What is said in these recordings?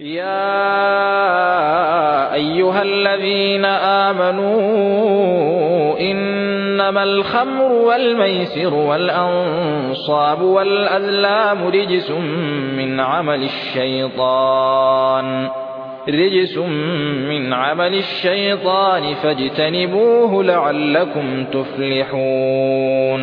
يا أيها الذين آمنوا إنما الخمر والميسر والأنصاب والأذلام رجس من عمل الشيطان رجس من عمل الشيطان فاجتنبوه لعلكم تفلحون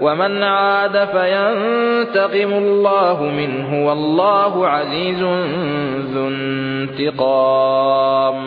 ومن عاد فينتقم الله منه والله عزيز ذو انتقام.